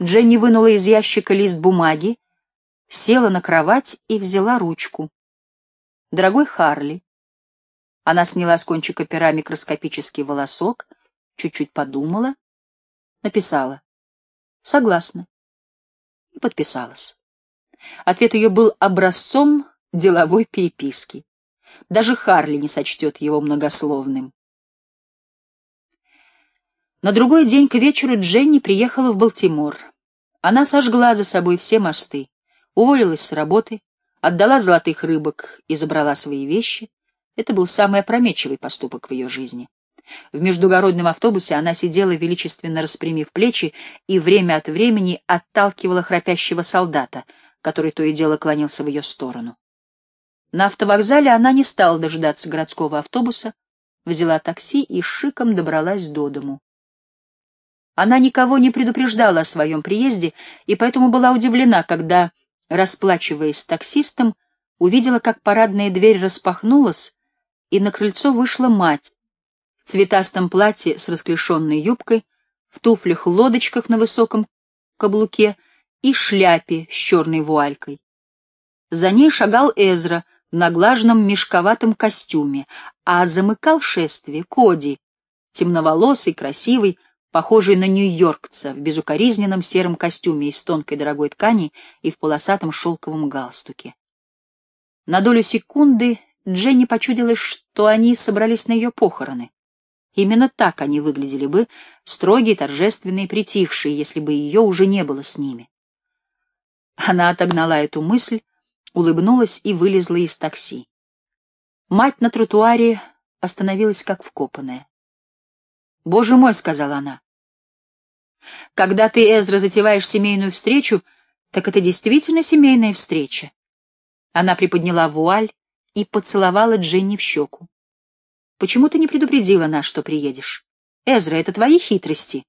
Дженни вынула из ящика лист бумаги, села на кровать и взяла ручку. «Дорогой Харли». Она сняла с кончика пера микроскопический волосок, чуть-чуть подумала, написала «Согласна» и подписалась. Ответ ее был образцом деловой переписки. Даже Харли не сочтет его многословным. На другой день к вечеру Дженни приехала в Балтимор. Она сожгла за собой все мосты, уволилась с работы, отдала золотых рыбок и забрала свои вещи. Это был самый опрометчивый поступок в ее жизни. В междугородном автобусе она сидела, величественно распрямив плечи, и время от времени отталкивала храпящего солдата, который то и дело клонился в ее сторону. На автовокзале она не стала дожидаться городского автобуса, взяла такси и шиком добралась до дому. Она никого не предупреждала о своем приезде, и поэтому была удивлена, когда, расплачиваясь с таксистом, увидела, как парадная дверь распахнулась, и на крыльцо вышла мать, в цветастом платье с расклешенной юбкой, в туфлях-лодочках на высоком каблуке и шляпе с черной вуалькой. За ней шагал Эзра в наглаженном мешковатом костюме, а замыкал шествие Коди, темноволосый, красивый, похожий на нью-йоркца в безукоризненном сером костюме из тонкой дорогой ткани и в полосатом шелковом галстуке. На долю секунды Дженни почудилась, что они собрались на ее похороны. Именно так они выглядели бы, строгие, торжественные, притихшие, если бы ее уже не было с ними. Она отогнала эту мысль, улыбнулась и вылезла из такси. Мать на тротуаре остановилась как вкопанная. «Боже мой», — сказала она, — «когда ты, Эзра, затеваешь семейную встречу, так это действительно семейная встреча». Она приподняла вуаль и поцеловала Дженни в щеку. Почему ты не предупредила нас, что приедешь? Эзра, это твои хитрости.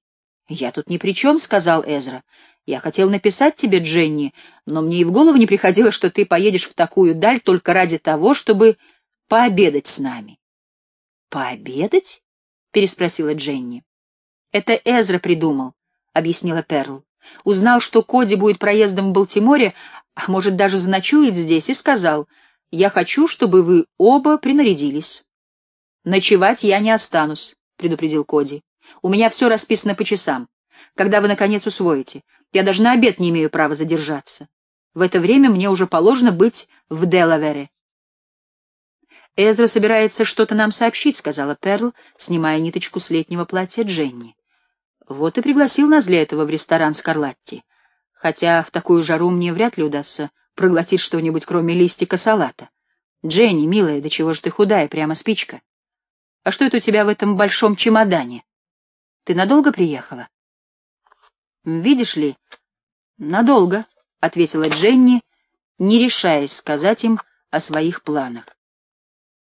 Я тут ни при чем, — сказал Эзра. Я хотел написать тебе, Дженни, но мне и в голову не приходило, что ты поедешь в такую даль только ради того, чтобы пообедать с нами. Пообедать? — переспросила Дженни. Это Эзра придумал, — объяснила Перл. Узнал, что Коди будет проездом в Балтиморе, а может, даже заночует здесь, и сказал, «Я хочу, чтобы вы оба принарядились». «Ночевать я не останусь», — предупредил Коди. «У меня все расписано по часам. Когда вы, наконец, усвоите. Я даже на обед не имею права задержаться. В это время мне уже положено быть в Делавере». «Эзра собирается что-то нам сообщить», — сказала Перл, снимая ниточку с летнего платья Дженни. «Вот и пригласил нас для этого в ресторан Скарлатти. Хотя в такую жару мне вряд ли удастся проглотить что-нибудь, кроме листика салата. Дженни, милая, до чего же ты худая, прямо спичка?» А что это у тебя в этом большом чемодане? Ты надолго приехала? Видишь ли, надолго, — ответила Дженни, не решаясь сказать им о своих планах.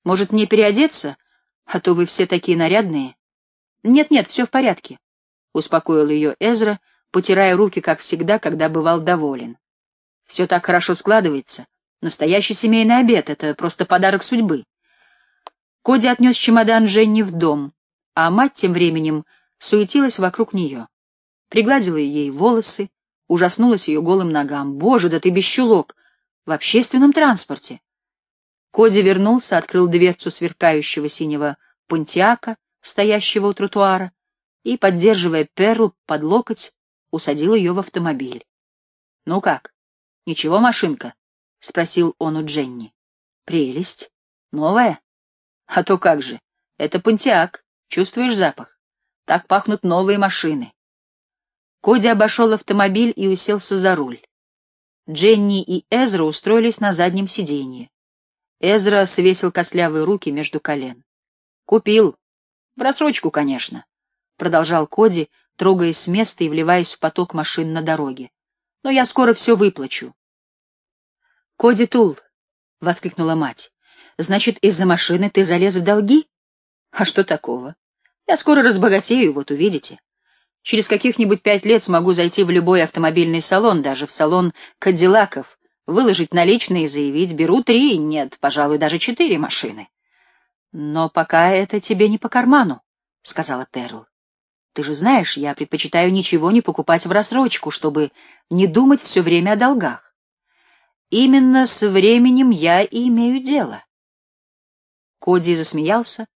Может, мне переодеться? А то вы все такие нарядные. Нет-нет, все в порядке, — успокоил ее Эзра, потирая руки, как всегда, когда бывал доволен. Все так хорошо складывается. Настоящий семейный обед — это просто подарок судьбы. Коди отнес чемодан Женни в дом, а мать тем временем суетилась вокруг нее. Пригладила ей волосы, ужаснулась ее голым ногам. «Боже, да ты без чулок! В общественном транспорте!» Коди вернулся, открыл дверцу сверкающего синего пантиака, стоящего у тротуара, и, поддерживая Перл под локоть, усадил ее в автомобиль. — Ну как? Ничего, машинка? — спросил он у Дженни. — Прелесть. Новая? А то как же. Это Пантиак. Чувствуешь запах? Так пахнут новые машины. Коди обошел автомобиль и уселся за руль. Дженни и Эзра устроились на заднем сиденье. Эзра свесил костлявые руки между колен. «Купил. В рассрочку, конечно», — продолжал Коди, трогаясь с места и вливаясь в поток машин на дороге. «Но я скоро все выплачу». «Коди Тул», — воскликнула мать, Значит, из-за машины ты залез в долги? А что такого? Я скоро разбогатею, вот увидите. Через каких-нибудь пять лет смогу зайти в любой автомобильный салон, даже в салон Кадиллаков, выложить наличные и заявить, беру три, нет, пожалуй, даже четыре машины. Но пока это тебе не по карману, — сказала Перл. Ты же знаешь, я предпочитаю ничего не покупать в рассрочку, чтобы не думать все время о долгах. Именно с временем я и имею дело. Коди засмеялся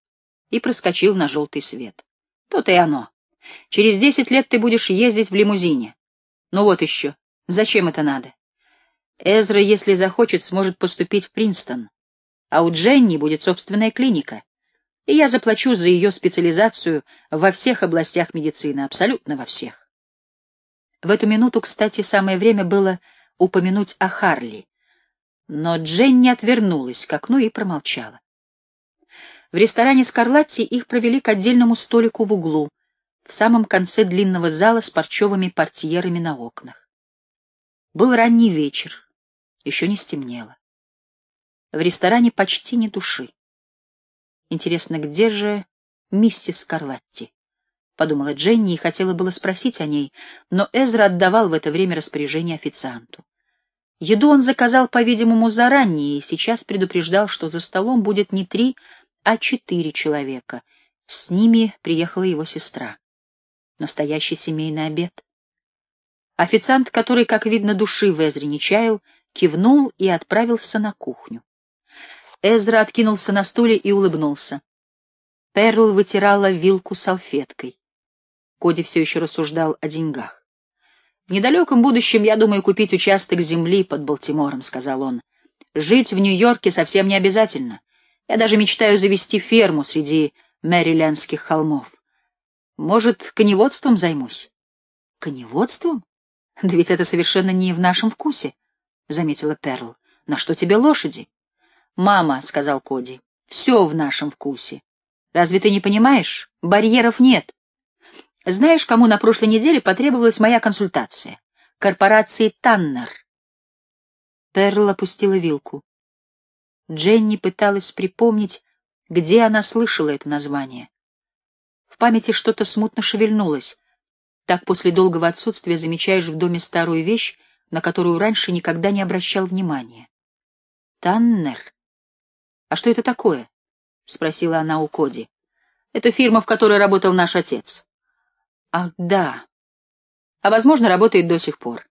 и проскочил на желтый свет. То-то и оно. Через десять лет ты будешь ездить в лимузине. Ну вот еще. Зачем это надо? Эзра, если захочет, сможет поступить в Принстон. А у Дженни будет собственная клиника. И я заплачу за ее специализацию во всех областях медицины, абсолютно во всех. В эту минуту, кстати, самое время было упомянуть о Харли. Но Дженни отвернулась к окну и промолчала. В ресторане Скарлатти их провели к отдельному столику в углу, в самом конце длинного зала с парчевыми портьерами на окнах. Был ранний вечер, еще не стемнело. В ресторане почти ни души. Интересно, где же миссис Скарлатти? Подумала Дженни и хотела было спросить о ней, но Эзра отдавал в это время распоряжение официанту. Еду он заказал, по-видимому, заранее, и сейчас предупреждал, что за столом будет не три, а четыре человека. С ними приехала его сестра. Настоящий семейный обед. Официант, который, как видно, души в Эзре не чаял, кивнул и отправился на кухню. Эзра откинулся на стуле и улыбнулся. Перл вытирала вилку салфеткой. Коди все еще рассуждал о деньгах. «В недалеком будущем я думаю купить участок земли под Балтимором», — сказал он. «Жить в Нью-Йорке совсем не обязательно. Я даже мечтаю завести ферму среди мэрилендских холмов. Может, коневодством займусь? Коневодством? Да ведь это совершенно не в нашем вкусе, — заметила Перл. На что тебе лошади? Мама, — сказал Коди, — все в нашем вкусе. Разве ты не понимаешь? Барьеров нет. Знаешь, кому на прошлой неделе потребовалась моя консультация? Корпорации Таннер. Перл опустила вилку. Дженни пыталась припомнить, где она слышала это название. В памяти что-то смутно шевельнулось. Так после долгого отсутствия замечаешь в доме старую вещь, на которую раньше никогда не обращал внимания. Таннер. А что это такое? спросила она у Коди. Это фирма, в которой работал наш отец. Ах, да. А возможно, работает до сих пор.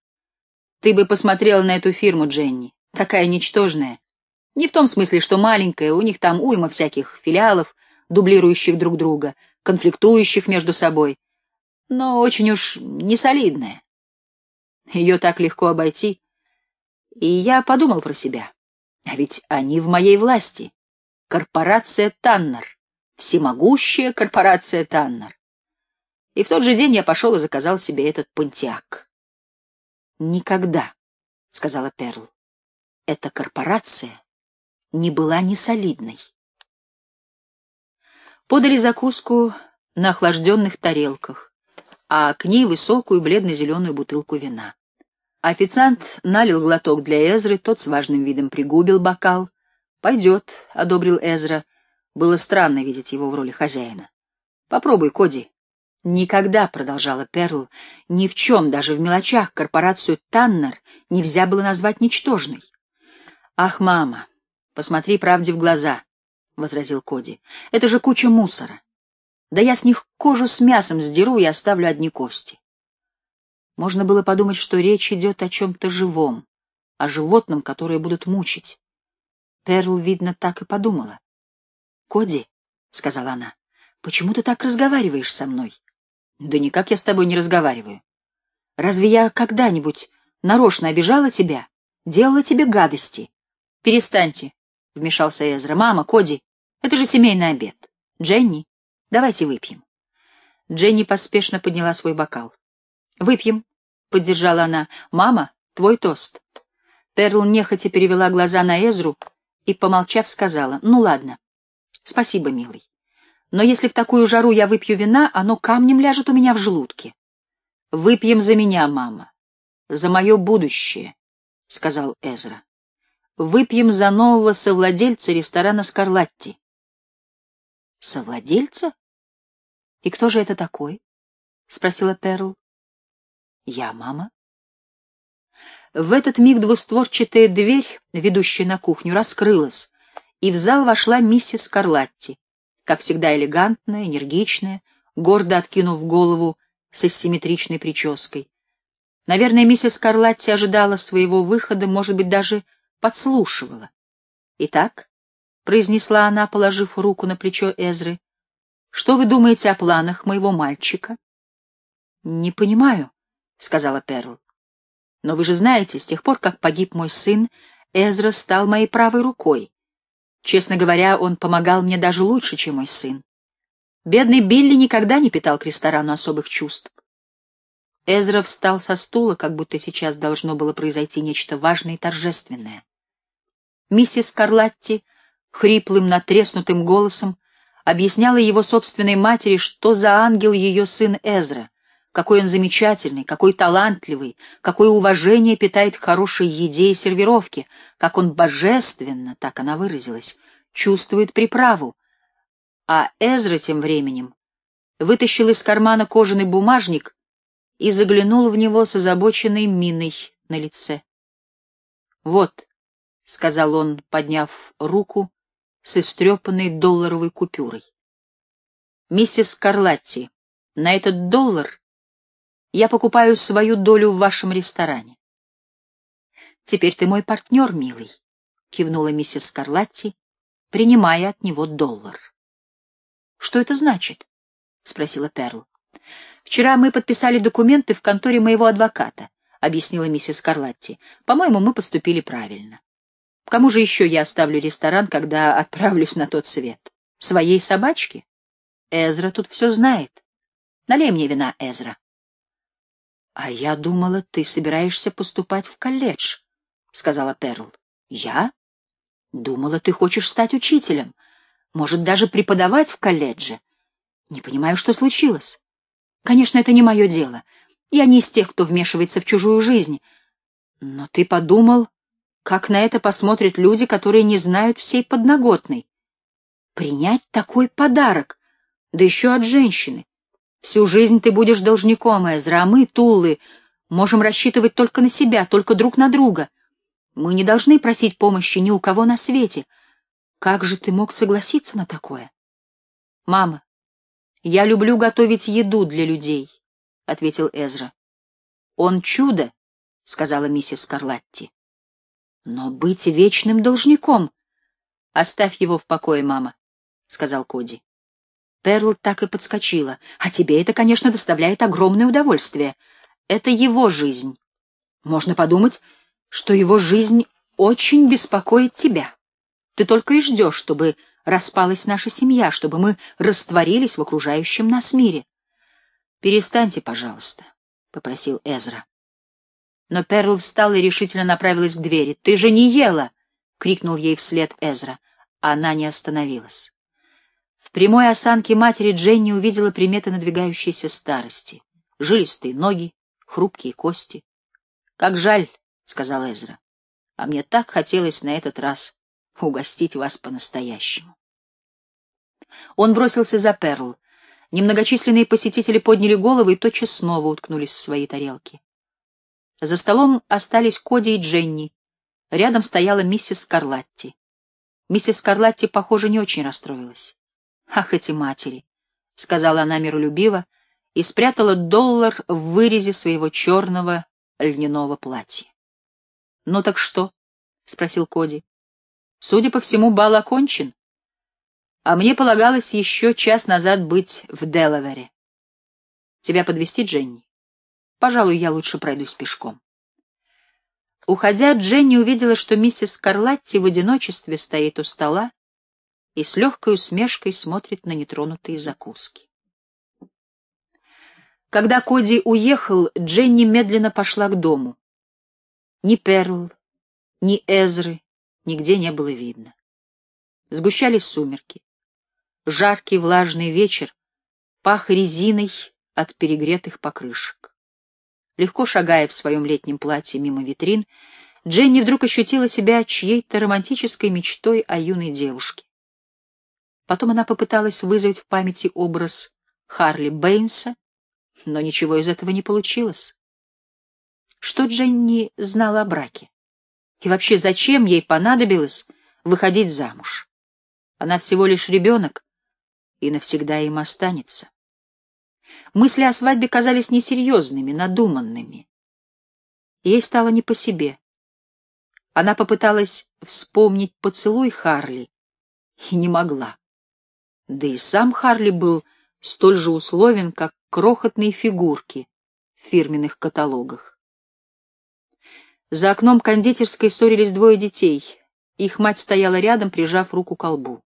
Ты бы посмотрела на эту фирму, Дженни. Такая ничтожная. Не в том смысле, что маленькая, у них там уйма всяких филиалов, дублирующих друг друга, конфликтующих между собой, но очень уж несолидная. Ее так легко обойти. И я подумал про себя. А ведь они в моей власти. Корпорация Таннер. Всемогущая корпорация Таннер. И в тот же день я пошел и заказал себе этот пантиак. «Никогда», — сказала Перл, — «эта корпорация не была несолидной. Подали закуску на охлажденных тарелках, а к ней высокую бледно-зеленую бутылку вина. Официант налил глоток для Эзры, тот с важным видом пригубил бокал. «Пойдет», — одобрил Эзра. Было странно видеть его в роли хозяина. «Попробуй, Коди». «Никогда», — продолжала Перл, — «ни в чем, даже в мелочах, корпорацию Таннер нельзя было назвать ничтожной». «Ах, мама, Посмотри правде в глаза, — возразил Коди. — Это же куча мусора. Да я с них кожу с мясом сдеру и оставлю одни кости. Можно было подумать, что речь идет о чем-то живом, о животном, которое будут мучить. Перл, видно, так и подумала. — Коди, — сказала она, — почему ты так разговариваешь со мной? — Да никак я с тобой не разговариваю. Разве я когда-нибудь нарочно обижала тебя, делала тебе гадости? Перестаньте, — вмешался Эзра. «Мама, Коди, это же семейный обед. Дженни, давайте выпьем». Дженни поспешно подняла свой бокал. «Выпьем», — поддержала она. «Мама, твой тост». Перл нехотя перевела глаза на Эзру и, помолчав, сказала. «Ну ладно. Спасибо, милый. Но если в такую жару я выпью вина, оно камнем ляжет у меня в желудке». «Выпьем за меня, мама. За мое будущее», — сказал Эзра. Выпьем за нового совладельца ресторана «Скарлатти». «Совладельца? И кто же это такой?» — спросила Перл. «Я, мама». В этот миг двустворчатая дверь, ведущая на кухню, раскрылась, и в зал вошла миссис Скарлатти, как всегда элегантная, энергичная, гордо откинув голову с асимметричной прической. Наверное, миссис Карлатти ожидала своего выхода, может быть, даже подслушивала. «Итак», — произнесла она, положив руку на плечо Эзры, — «что вы думаете о планах моего мальчика?» «Не понимаю», — сказала Перл. «Но вы же знаете, с тех пор, как погиб мой сын, Эзра стал моей правой рукой. Честно говоря, он помогал мне даже лучше, чем мой сын. Бедный Билли никогда не питал к ресторану особых чувств. Эзра встал со стула, как будто сейчас должно было произойти нечто важное и торжественное. Миссис Карлатти хриплым, натреснутым голосом объясняла его собственной матери, что за ангел ее сын Эзра, какой он замечательный, какой талантливый, какое уважение питает к хорошей еде и сервировке, как он божественно, так она выразилась, чувствует приправу. А Эзра тем временем вытащил из кармана кожаный бумажник и заглянул в него с озабоченной миной на лице. «Вот», — сказал он, подняв руку с истрепанной долларовой купюрой. «Миссис Карлатти, на этот доллар я покупаю свою долю в вашем ресторане». «Теперь ты мой партнер, милый», — кивнула миссис Карлатти, принимая от него доллар. «Что это значит?» — спросила Перл. «Вчера мы подписали документы в конторе моего адвоката», — объяснила миссис Карлатти. «По-моему, мы поступили правильно. Кому же еще я оставлю ресторан, когда отправлюсь на тот свет? Своей собачке? Эзра тут все знает. Налей мне вина, Эзра». «А я думала, ты собираешься поступать в колледж», — сказала Перл. «Я? Думала, ты хочешь стать учителем. Может, даже преподавать в колледже. Не понимаю, что случилось. Конечно, это не мое дело. Я не из тех, кто вмешивается в чужую жизнь. Но ты подумал, как на это посмотрят люди, которые не знают всей подноготной. Принять такой подарок, да еще от женщины. Всю жизнь ты будешь должником, Эзра, а мы, Туллы, можем рассчитывать только на себя, только друг на друга. Мы не должны просить помощи ни у кого на свете. Как же ты мог согласиться на такое? Мама, «Я люблю готовить еду для людей», — ответил Эзра. «Он чудо», — сказала миссис Карлатти. «Но быть вечным должником...» «Оставь его в покое, мама», — сказал Коди. Перл так и подскочила. «А тебе это, конечно, доставляет огромное удовольствие. Это его жизнь. Можно подумать, что его жизнь очень беспокоит тебя. Ты только и ждешь, чтобы распалась наша семья, чтобы мы растворились в окружающем нас мире. «Перестаньте, пожалуйста», — попросил Эзра. Но Перл встала и решительно направилась к двери. «Ты же не ела!» — крикнул ей вслед Эзра. Она не остановилась. В прямой осанке матери Дженни увидела приметы надвигающейся старости. Жилистые ноги, хрупкие кости. «Как жаль», — сказал Эзра. «А мне так хотелось на этот раз угостить вас по-настоящему. Он бросился за Перл. Немногочисленные посетители подняли головы и тотчас снова уткнулись в свои тарелки. За столом остались Коди и Дженни. Рядом стояла миссис Карлатти. Миссис Карлатти, похоже, не очень расстроилась. «Ах, эти матери!» — сказала она миролюбиво и спрятала доллар в вырезе своего черного льняного платья. «Ну так что?» — спросил Коди. Судя по всему, бал окончен. А мне полагалось еще час назад быть в Делавере. Тебя подвести, Дженни? Пожалуй, я лучше пройдусь пешком. Уходя, Дженни увидела, что миссис Карлатти в одиночестве стоит у стола и с легкой усмешкой смотрит на нетронутые закуски. Когда Коди уехал, Дженни медленно пошла к дому. Ни Перл, ни Эзры, нигде не было видно. Сгущались сумерки. Жаркий влажный вечер пах резиной от перегретых покрышек. Легко шагая в своем летнем платье мимо витрин, Дженни вдруг ощутила себя чьей-то романтической мечтой о юной девушке. Потом она попыталась вызвать в памяти образ Харли Бэйнса, но ничего из этого не получилось. Что Дженни знала о браке? И вообще, зачем ей понадобилось выходить замуж? Она всего лишь ребенок и навсегда им останется. Мысли о свадьбе казались несерьезными, надуманными. Ей стало не по себе. Она попыталась вспомнить поцелуй Харли и не могла. Да и сам Харли был столь же условен, как крохотные фигурки в фирменных каталогах. За окном кондитерской ссорились двое детей. Их мать стояла рядом, прижав руку к колбу.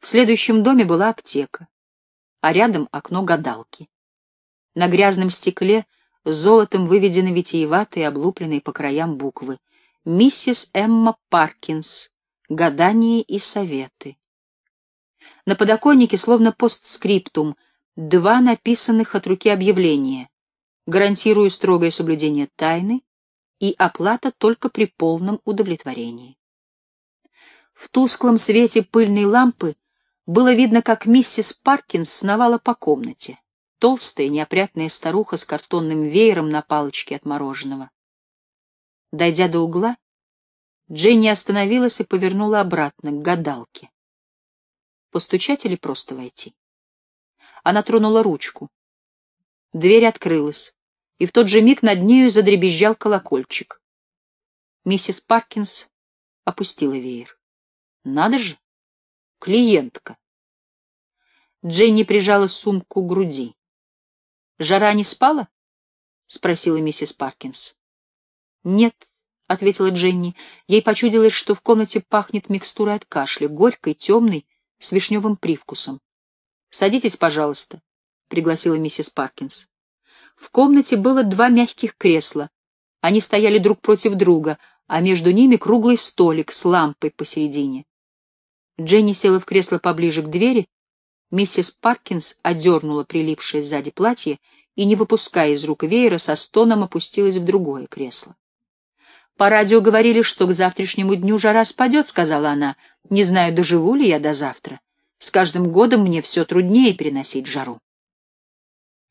В следующем доме была аптека, а рядом окно гадалки. На грязном стекле золотом выведены витиеватые, облупленные по краям буквы. «Миссис Эмма Паркинс. Гадания и советы». На подоконнике, словно постскриптум, два написанных от руки объявления. Гарантирую строгое соблюдение тайны и оплата только при полном удовлетворении. В тусклом свете пыльной лампы было видно, как миссис Паркинс сновала по комнате. Толстая, неопрятная старуха с картонным веером на палочке от мороженого. Дойдя до угла, Дженни остановилась и повернула обратно, к гадалке. Постучать или просто войти? Она тронула ручку. Дверь открылась, и в тот же миг над нею задребезжал колокольчик. Миссис Паркинс опустила веер. Надо же! Клиентка. Дженни прижала сумку к груди. «Жара не спала?» — спросила миссис Паркинс. «Нет», — ответила Дженни. Ей почудилось, что в комнате пахнет микстурой от кашля, горькой, темной, с вишневым привкусом. «Садитесь, пожалуйста», — пригласила миссис Паркинс. В комнате было два мягких кресла. Они стояли друг против друга, а между ними круглый столик с лампой посередине. Дженни села в кресло поближе к двери. Миссис Паркинс одернула прилипшее сзади платье и, не выпуская из рук веера, со стоном опустилась в другое кресло. «По радио говорили, что к завтрашнему дню жара спадет», — сказала она. «Не знаю, доживу ли я до завтра. С каждым годом мне все труднее переносить жару».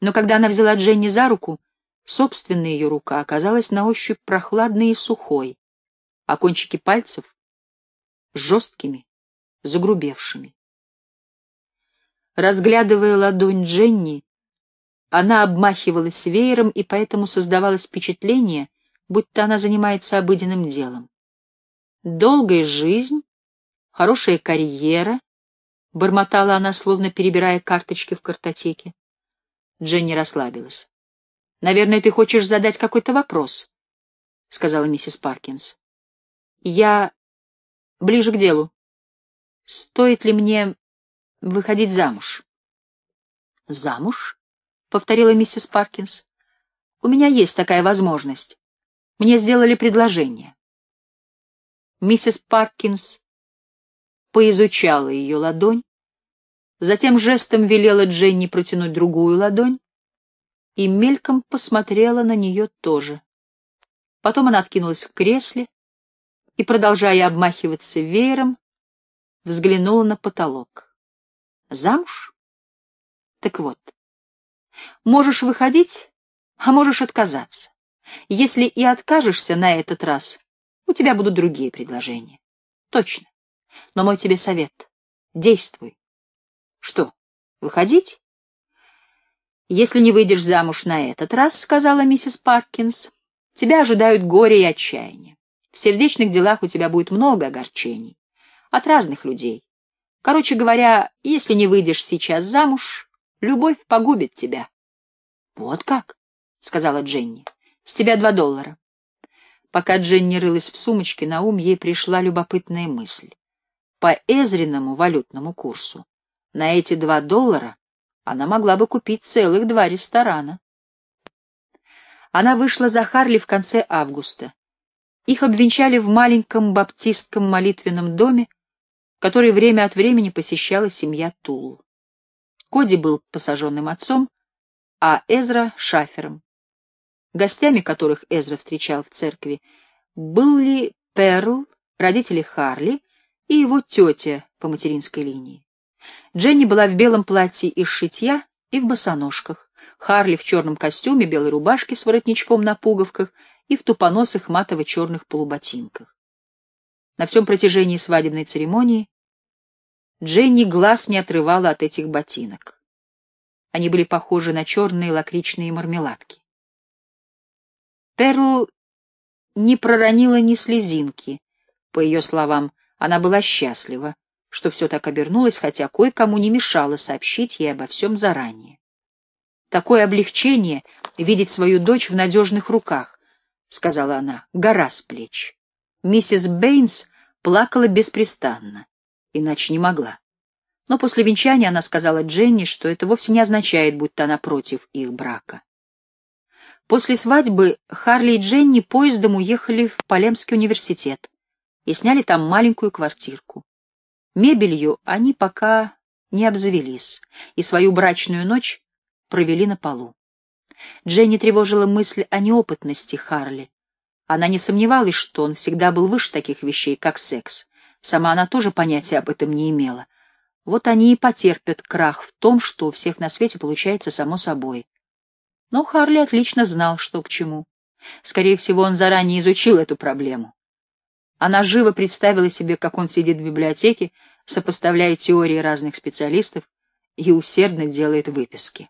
Но когда она взяла Дженни за руку, собственная ее рука оказалась на ощупь прохладной и сухой, а кончики пальцев — жесткими, загрубевшими. Разглядывая ладонь Дженни, она обмахивалась веером, и поэтому создавалось впечатление, будто она занимается обыденным делом. «Долгая жизнь, хорошая карьера», — бормотала она, словно перебирая карточки в картотеке. Дженни расслабилась. «Наверное, ты хочешь задать какой-то вопрос», — сказала миссис Паркинс. «Я ближе к делу. Стоит ли мне выходить замуж? Замуж? повторила миссис Паркинс. У меня есть такая возможность. Мне сделали предложение. Миссис Паркинс поизучала ее ладонь, затем жестом велела Дженни протянуть другую ладонь и мельком посмотрела на нее тоже. Потом она откинулась в кресле и, продолжая обмахиваться веером, взглянула на потолок. Замуж? Так вот, можешь выходить, а можешь отказаться. Если и откажешься на этот раз, у тебя будут другие предложения. Точно. Но мой тебе совет — действуй. Что, выходить? Если не выйдешь замуж на этот раз, — сказала миссис Паркинс, — тебя ожидают горе и отчаяние. В сердечных делах у тебя будет много огорчений от разных людей. Короче говоря, если не выйдешь сейчас замуж, любовь погубит тебя. — Вот как? — сказала Дженни. — С тебя два доллара. Пока Дженни рылась в сумочке, на ум ей пришла любопытная мысль. По Эзриному валютному курсу на эти два доллара она могла бы купить целых два ресторана. Она вышла за Харли в конце августа. Их обвенчали в маленьком баптистском молитвенном доме, который время от времени посещала семья Тул. Коди был посаженным отцом, а Эзра — шафером. Гостями, которых Эзра встречал в церкви, были Перл, родители Харли и его тетя по материнской линии. Дженни была в белом платье из шитья и в босоножках, Харли в черном костюме, белой рубашке с воротничком на пуговках и в тупоносых матово-черных полуботинках. На всем протяжении свадебной церемонии Дженни глаз не отрывала от этих ботинок. Они были похожи на черные лакричные мармеладки. Перл не проронила ни слезинки. По ее словам, она была счастлива, что все так обернулось, хотя кое-кому не мешало сообщить ей обо всем заранее. Такое облегчение — видеть свою дочь в надежных руках, — сказала она, — гора с плеч. Миссис Бэйнс плакала беспрестанно, иначе не могла. Но после венчания она сказала Дженни, что это вовсе не означает, будто она против их брака. После свадьбы Харли и Дженни поездом уехали в Полемский университет и сняли там маленькую квартирку. Мебелью они пока не обзавелись, и свою брачную ночь провели на полу. Дженни тревожила мысль о неопытности Харли. Она не сомневалась, что он всегда был выше таких вещей, как секс. Сама она тоже понятия об этом не имела. Вот они и потерпят крах в том, что у всех на свете получается само собой. Но Харли отлично знал, что к чему. Скорее всего, он заранее изучил эту проблему. Она живо представила себе, как он сидит в библиотеке, сопоставляя теории разных специалистов и усердно делает выписки.